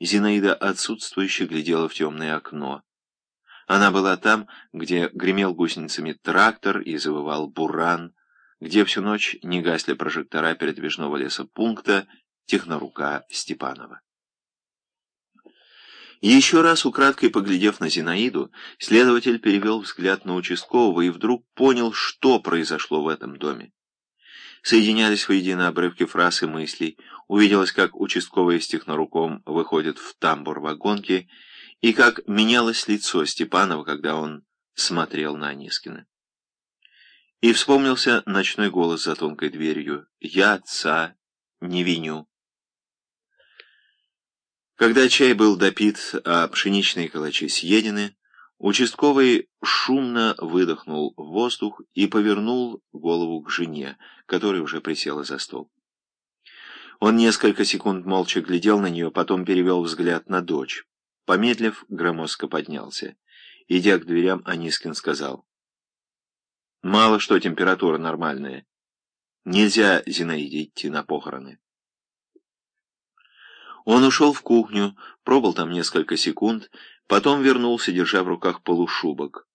Зинаида отсутствующе глядела в темное окно. Она была там, где гремел гусеницами трактор и завывал буран, где всю ночь не гасли прожектора передвижного лесопункта технорука Степанова. Еще раз, украдкой поглядев на Зинаиду, следователь перевел взгляд на участкового и вдруг понял, что произошло в этом доме. Соединялись воедино обрывки фраз и мыслей, увиделось, как участковый с техноруком выходит в тамбур вагонки, и как менялось лицо Степанова, когда он смотрел на Анискина. И вспомнился ночной голос за тонкой дверью «Я отца не виню». Когда чай был допит, а пшеничные калачи съедены, участковый шумно выдохнул в воздух и повернул голову к жене, которая уже присела за стол. Он несколько секунд молча глядел на нее, потом перевел взгляд на дочь. Помедлив, громоздко поднялся. Идя к дверям, Анискин сказал. «Мало что температура нормальная. Нельзя Зинаиде идти на похороны». Он ушел в кухню, пробыл там несколько секунд, потом вернулся, держа в руках полушубок.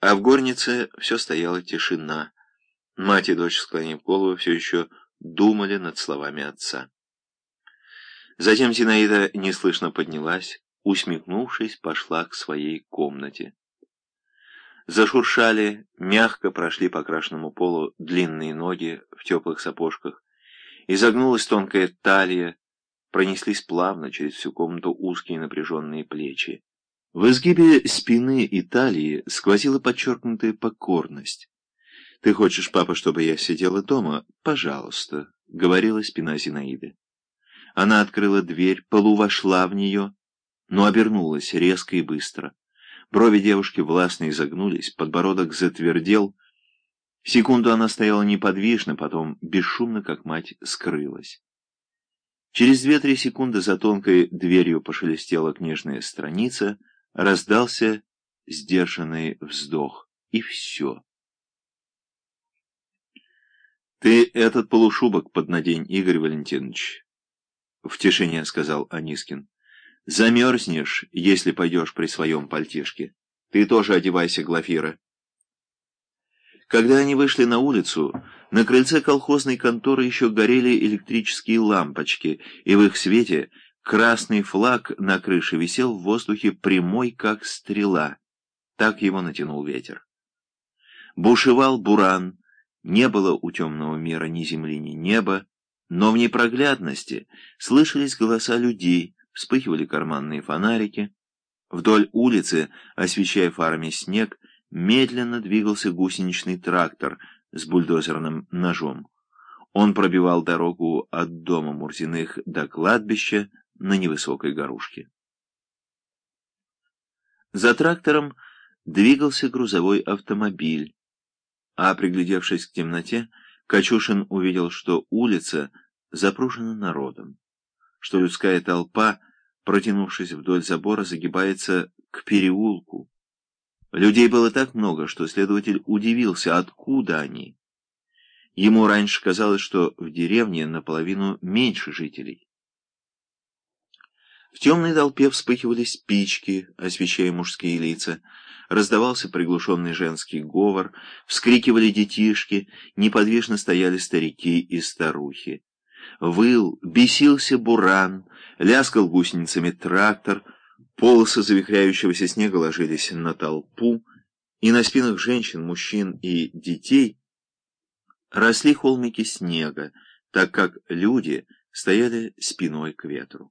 А в горнице все стояла тишина. Мать и дочь, склонив голову, все еще думали над словами отца. Затем Зинаида неслышно поднялась, усмехнувшись, пошла к своей комнате. Зашуршали, мягко прошли по крашенному полу длинные ноги в теплых сапожках. Изогнулась тонкая талия, пронеслись плавно через всю комнату узкие напряженные плечи. В изгибе спины и талии сквозила подчеркнутая покорность. «Ты хочешь, папа, чтобы я сидела дома? Пожалуйста», — говорила спина Зинаиды. Она открыла дверь, полувошла в нее, но обернулась резко и быстро. Брови девушки властно изогнулись, подбородок затвердел. Секунду она стояла неподвижно, потом бесшумно, как мать, скрылась. Через две-три секунды за тонкой дверью пошелестела книжная страница, раздался сдержанный вздох, и все. «Ты этот полушубок поднадень, Игорь Валентинович», — в тишине сказал Анискин. «Замерзнешь, если пойдешь при своем пальтишке. Ты тоже одевайся, Глафира». Когда они вышли на улицу, на крыльце колхозной конторы еще горели электрические лампочки, и в их свете красный флаг на крыше висел в воздухе прямой, как стрела. Так его натянул ветер. Бушевал буран, не было у темного мира ни земли, ни неба, но в непроглядности слышались голоса людей, вспыхивали карманные фонарики. Вдоль улицы, освещая фарами снег, медленно двигался гусеничный трактор с бульдозерным ножом. Он пробивал дорогу от дома Мурзиных до кладбища на невысокой горушке. За трактором двигался грузовой автомобиль, а, приглядевшись к темноте, Качушин увидел, что улица запружена народом, что людская толпа, протянувшись вдоль забора, загибается к переулку, Людей было так много, что следователь удивился, откуда они. Ему раньше казалось, что в деревне наполовину меньше жителей. В темной толпе вспыхивали спички, освещая мужские лица. Раздавался приглушенный женский говор, вскрикивали детишки, неподвижно стояли старики и старухи. Выл, бесился буран, ляскал гусеницами трактор — Полосы завихряющегося снега ложились на толпу, и на спинах женщин, мужчин и детей росли холмики снега, так как люди стояли спиной к ветру.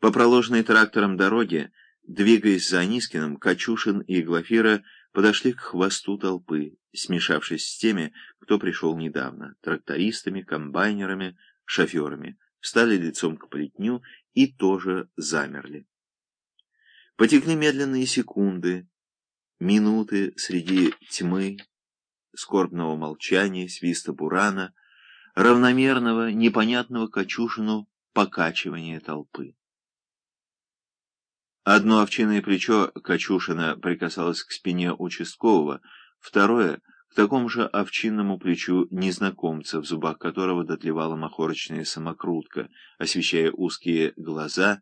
По проложенной трактором дороге, двигаясь за Анискиным, Качушин и Глафира подошли к хвосту толпы, смешавшись с теми, кто пришел недавно, трактористами, комбайнерами, шоферами, встали лицом к плетню и тоже замерли. Потекли медленные секунды, минуты среди тьмы, скорбного молчания, свиста бурана, равномерного, непонятного Качушину покачивания толпы. Одно овчиное плечо Качушина прикасалось к спине участкового, второе — к такому же овчинному плечу незнакомца, в зубах которого дотлевала махорочная самокрутка, освещая узкие глаза